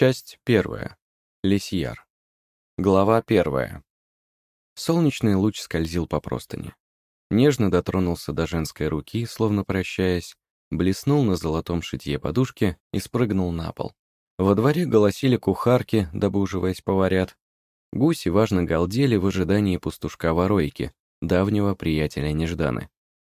Часть первая. Лисьяр. Глава первая. Солнечный луч скользил по простыне. Нежно дотронулся до женской руки, словно прощаясь, блеснул на золотом шитье подушки и спрыгнул на пол. Во дворе голосили кухарки, добуживаясь поварят. Гуси важно галдели в ожидании пастушка Воройки, давнего приятеля Нежданы.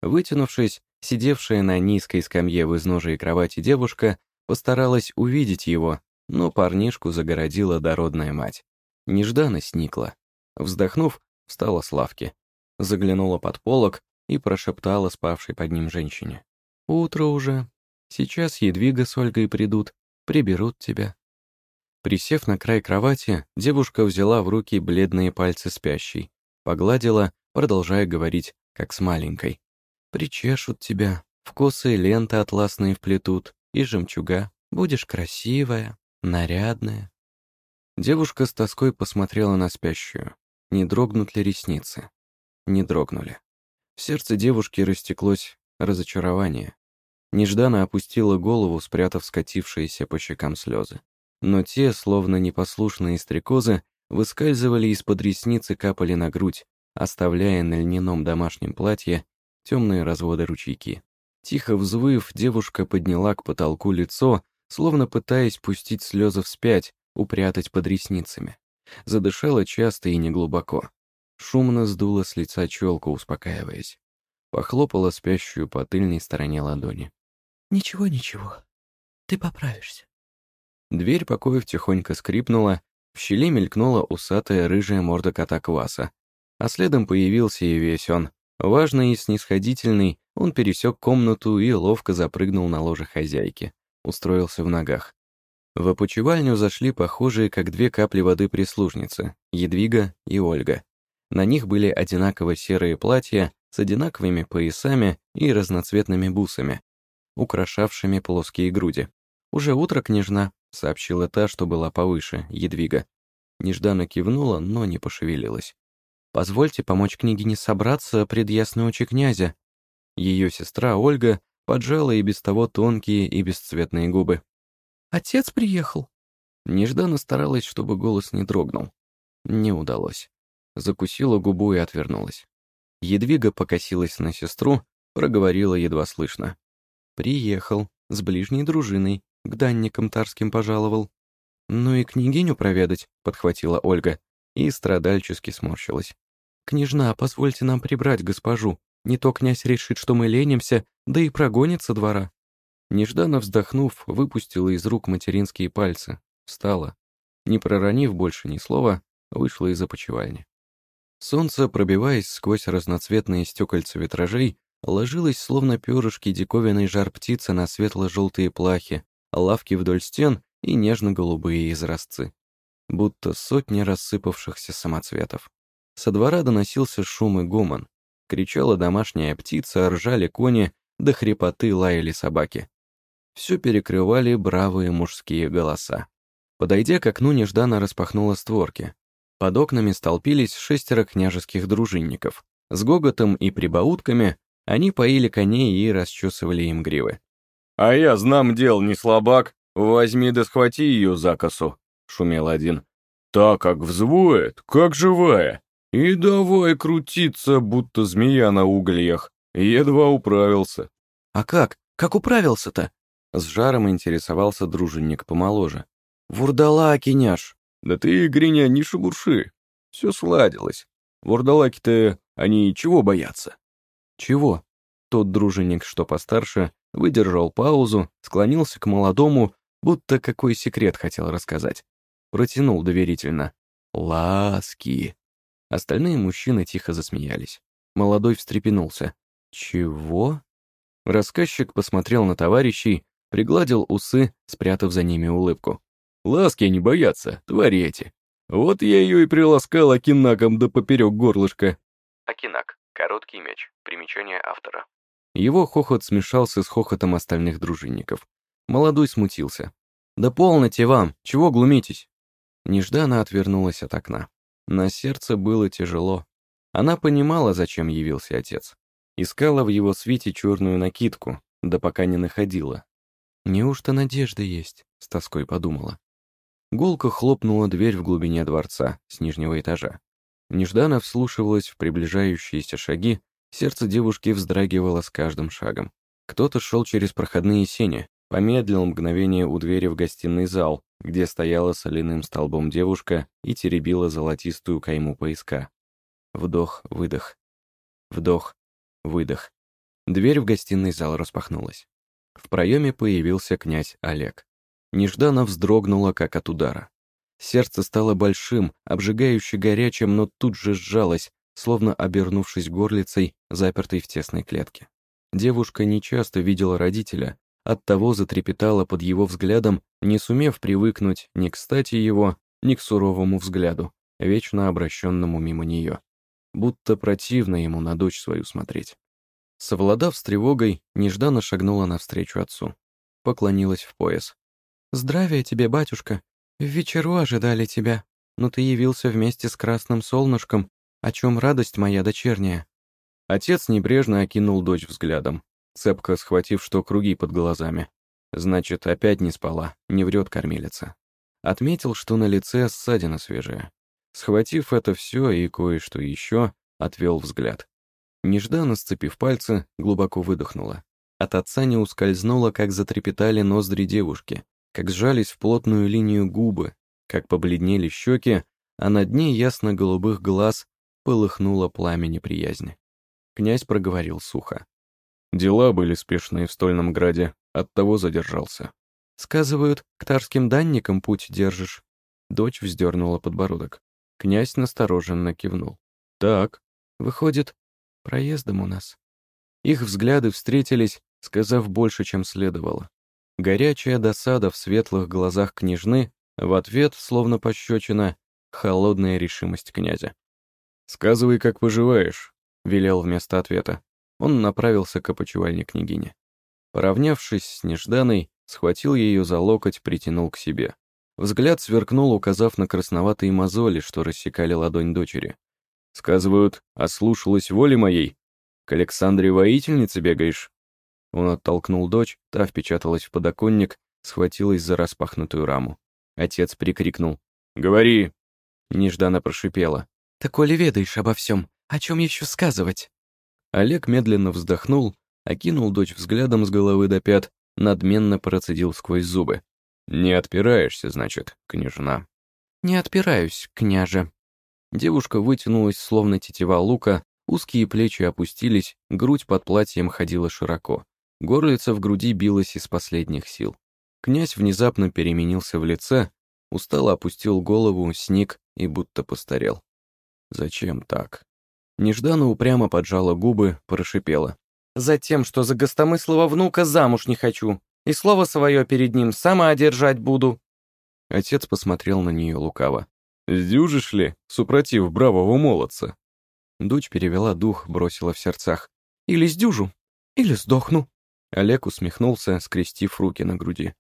Вытянувшись, сидевшая на низкой скамье в изножии кровати девушка постаралась увидеть его, но парнишку загородила дородная мать. Нежданно сникла. Вздохнув, встала с лавки, заглянула под полок и прошептала спавшей под ним женщине. «Утро уже. Сейчас Едвига с Ольгой придут, приберут тебя». Присев на край кровати, девушка взяла в руки бледные пальцы спящей, погладила, продолжая говорить, как с маленькой. «Причешут тебя, в косы ленты атласные вплетут, и жемчуга. Будешь красивая, нарядная». Девушка с тоской посмотрела на спящую. Не дрогнут ли ресницы? Не дрогнули. В сердце девушки растеклось разочарование. Нежданно опустила голову, спрятав скатившиеся по щекам слезы. Но те, словно непослушные стрекозы, выскальзывали из-под ресниц и капали на грудь, оставляя на льняном домашнем платье темные разводы ручейки. Тихо взвыв, девушка подняла к потолку лицо, словно пытаясь пустить слезы вспять, упрятать под ресницами. Задышала часто и неглубоко. Шумно сдула с лица челку, успокаиваясь. Похлопала спящую по тыльной стороне ладони. «Ничего, ничего. Ты поправишься». Дверь покоев тихонько скрипнула, в щели мелькнула усатая рыжая морда кота Кваса. А следом появился и весь он. Важный и снисходительный, он пересек комнату и ловко запрыгнул на ложе хозяйки. Устроился в ногах. В опочивальню зашли похожие, как две капли воды прислужницы, Едвига и Ольга. На них были одинаково серые платья с одинаковыми поясами и разноцветными бусами, украшавшими плоские груди. «Уже утро, княжна», — сообщила та, что была повыше, Едвига. Нежданно кивнула, но не пошевелилась. «Позвольте помочь княгине собраться пред ясной очи князя». Ее сестра Ольга поджала и без того тонкие и бесцветные губы. «Отец приехал». Нежданно старалась, чтобы голос не дрогнул. Не удалось. Закусила губу и отвернулась. Едвига покосилась на сестру, проговорила едва слышно. «Приехал, с ближней дружиной, к данникам тарским пожаловал». «Ну и княгиню проведать», — подхватила Ольга, и страдальчески сморщилась. «Княжна, позвольте нам прибрать госпожу. Не то князь решит, что мы ленимся, да и прогонит со двора». Нежданно вздохнув, выпустила из рук материнские пальцы, встала. Не проронив больше ни слова, вышла из опочивальни. Солнце, пробиваясь сквозь разноцветные стекольца витражей, ложилось словно перышки диковинной жар птицы на светло-желтые плахи, лавки вдоль стен и нежно-голубые изразцы. Будто сотни рассыпавшихся самоцветов. Со двора доносился шум и гомон. Кричала домашняя птица, ржали кони, до хрипоты лаяли собаки все перекрывали бравые мужские голоса. Подойдя к окну, нежданно распахнула створки. Под окнами столпились шестеро княжеских дружинников. С гоготом и прибаутками они поили коней и расчесывали им гривы. «А я знам дел не слабак, возьми да схвати ее за косу», — шумел один. «Так как взвоет, как живая, и давай крутиться, будто змея на угольях. Едва управился». «А как? Как управился-то?» С жаром интересовался дружинник помоложе. «Вурдалаки, няш!» «Да ты, Гриня, не шебурши. Все сладилось. Вурдалаки-то, они чего боятся?» «Чего?» Тот дружинник, что постарше, выдержал паузу, склонился к молодому, будто какой секрет хотел рассказать. Протянул доверительно. «Ласки!» Остальные мужчины тихо засмеялись. Молодой встрепенулся. «Чего?» Рассказчик посмотрел на товарищей, пригладил усы, спрятав за ними улыбку. «Ласки не боятся, твари эти. Вот я ее и приласкал акинаком до поперек горлышка». Акинак. Короткий меч. Примечание автора. Его хохот смешался с хохотом остальных дружинников. Молодой смутился. «Да полноте вам! Чего глумитесь?» Нежданно отвернулась от окна. На сердце было тяжело. Она понимала, зачем явился отец. Искала в его свете черную накидку, да пока не находила. «Неужто надежда есть?» — с тоской подумала. Гулко хлопнула дверь в глубине дворца с нижнего этажа. Нежданно вслушивалась в приближающиеся шаги, сердце девушки вздрагивало с каждым шагом. Кто-то шел через проходные сени, помедлил мгновение у двери в гостиный зал, где стояла соляным столбом девушка и теребила золотистую кайму поиска. Вдох, выдох. Вдох, выдох. Дверь в гостиный зал распахнулась. В проеме появился князь Олег. Нежданно вздрогнула, как от удара. Сердце стало большим, обжигающе горячим, но тут же сжалось, словно обернувшись горлицей, запертой в тесной клетке. Девушка нечасто видела родителя, оттого затрепетала под его взглядом, не сумев привыкнуть ни к стати его, ни к суровому взгляду, вечно обращенному мимо нее. Будто противно ему на дочь свою смотреть. Совладав с тревогой, нежданно шагнула навстречу отцу. Поклонилась в пояс. «Здравия тебе, батюшка. В вечеру ожидали тебя, но ты явился вместе с красным солнышком, о чем радость моя дочерняя». Отец небрежно окинул дочь взглядом, цепко схватив, что круги под глазами. Значит, опять не спала, не врет кормилица. Отметил, что на лице ссадина свежая. Схватив это все и кое-что еще, отвел взгляд. Нежданно сцепив пальцы, глубоко выдохнула. От отца не ускользнуло, как затрепетали ноздри девушки, как сжались в плотную линию губы, как побледнели щеки, а на дне ясно-голубых глаз полыхнуло пламя неприязни. Князь проговорил сухо. «Дела были спешные в Стольном Граде, оттого задержался». «Сказывают, к тарским данникам путь держишь». Дочь вздернула подбородок. Князь настороженно кивнул. «Так, выходит, проездом у нас». Их взгляды встретились, сказав больше, чем следовало. Горячая досада в светлых глазах княжны, в ответ, словно пощечина, холодная решимость князя. «Сказывай, как поживаешь», — велел вместо ответа. Он направился к опочивальне княгини. Поравнявшись с Нежданой, схватил ее за локоть, притянул к себе. Взгляд сверкнул, указав на красноватые мозоли, что рассекали ладонь дочери. «Сказывают, ослушалась воли моей? К Александре воительнице бегаешь?» Он оттолкнул дочь, та впечаталась в подоконник, схватилась за распахнутую раму. Отец прикрикнул. «Говори!» Нежданно прошипела. «Так коли ведаешь обо всем, о чем еще сказывать?» Олег медленно вздохнул, окинул дочь взглядом с головы до пят, надменно процедил сквозь зубы. «Не отпираешься, значит, княжна?» «Не отпираюсь, княже». Девушка вытянулась, словно тетива лука, узкие плечи опустились, грудь под платьем ходила широко. Горлица в груди билась из последних сил. Князь внезапно переменился в лице, устало опустил голову, сник и будто постарел. «Зачем так?» Нежданно упрямо поджала губы, прошипела. «Затем, что за гостомыслого внука замуж не хочу, и слово свое перед ним сама одержать буду». Отец посмотрел на нее лукаво. «Сдюжишь ли, супротив бравого молодца?» Дочь перевела дух, бросила в сердцах. «Или сдюжу, или сдохну». Олег усмехнулся, скрестив руки на груди.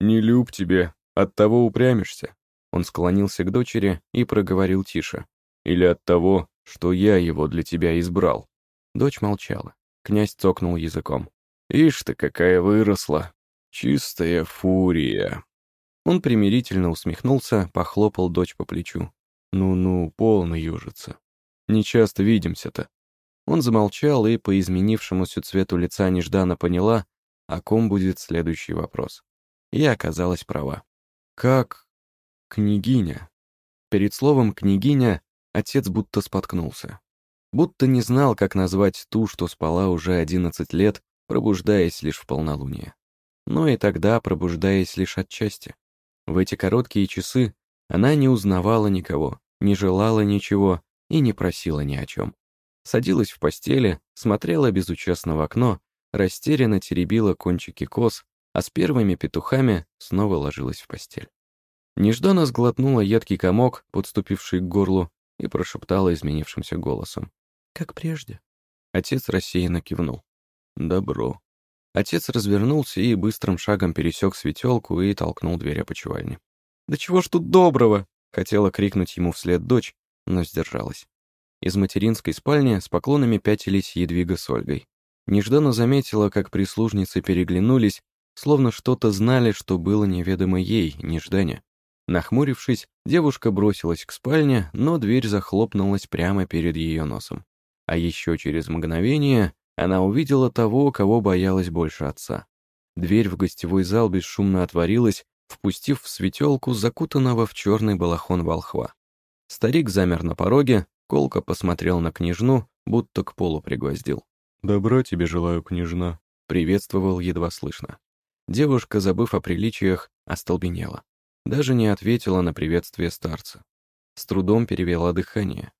«Не люб тебе, от того упрямишься». Он склонился к дочери и проговорил тише. «Или от того, что я его для тебя избрал». Дочь молчала. Князь цокнул языком. «Ишь ты, какая выросла! Чистая фурия!» Он примирительно усмехнулся, похлопал дочь по плечу. «Ну-ну, полно южится. Не часто видимся-то. Он замолчал и по изменившемуся цвету лица нежданно поняла, о ком будет следующий вопрос. Я оказалась права. «Как... княгиня?» Перед словом «княгиня» отец будто споткнулся. Будто не знал, как назвать ту, что спала уже одиннадцать лет, пробуждаясь лишь в полнолуние. Но и тогда пробуждаясь лишь отчасти. В эти короткие часы она не узнавала никого, не желала ничего и не просила ни о чем садилась в постели, смотрела безучастно в окно, растерянно теребила кончики кос, а с первыми петухами снова ложилась в постель. Нежданно сглотнула едкий комок, подступивший к горлу, и прошептала изменившимся голосом. «Как прежде». Отец рассеянно кивнул. «Добро». Отец развернулся и быстрым шагом пересек светелку и толкнул дверь опочивальни. «Да чего ж тут доброго!» — хотела крикнуть ему вслед дочь, но сдержалась. Из материнской спальни с поклонами пятились Едвига с Ольгой. Нежданно заметила, как прислужницы переглянулись, словно что-то знали, что было неведомо ей, Неждане. Нахмурившись, девушка бросилась к спальне, но дверь захлопнулась прямо перед ее носом. А еще через мгновение она увидела того, кого боялась больше отца. Дверь в гостевой зал бесшумно отворилась, впустив в светелку закутанного в черный балахон волхва. Старик замер на пороге, колко посмотрел на княжну, будто к полу пригвоздил. «Добра тебе желаю, княжна», — приветствовал едва слышно. Девушка, забыв о приличиях, остолбенела. Даже не ответила на приветствие старца. С трудом перевела дыхание.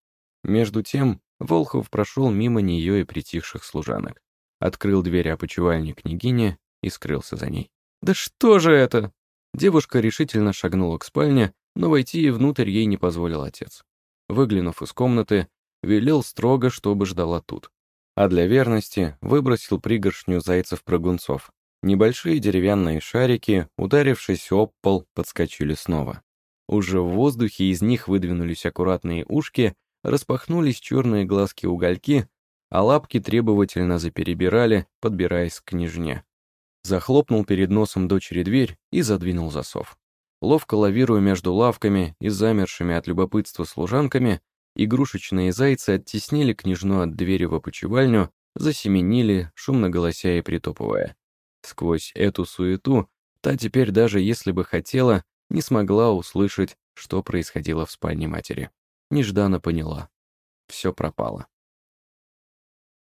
Между тем, Волхов прошел мимо нее и притихших служанок. Открыл дверь опочивальни княгини и скрылся за ней. «Да что же это?» Девушка решительно шагнула к спальне, но войти внутрь ей не позволил отец. Выглянув из комнаты, велел строго, чтобы ждала тут. А для верности выбросил пригоршню зайцев-прыгунцов. Небольшие деревянные шарики, ударившись об пол, подскочили снова. Уже в воздухе из них выдвинулись аккуратные ушки, распахнулись черные глазки-угольки, а лапки требовательно заперебирали, подбираясь к княжне захлопнул перед носом дочери дверь и задвинул засов. Ловко лавируя между лавками и замершими от любопытства служанками, игрушечные зайцы оттеснили княжну от двери в опочивальню, засеменили, шумно голося и притопывая. Сквозь эту суету та теперь даже если бы хотела, не смогла услышать, что происходило в спальне матери. Нежданно поняла. Все пропало.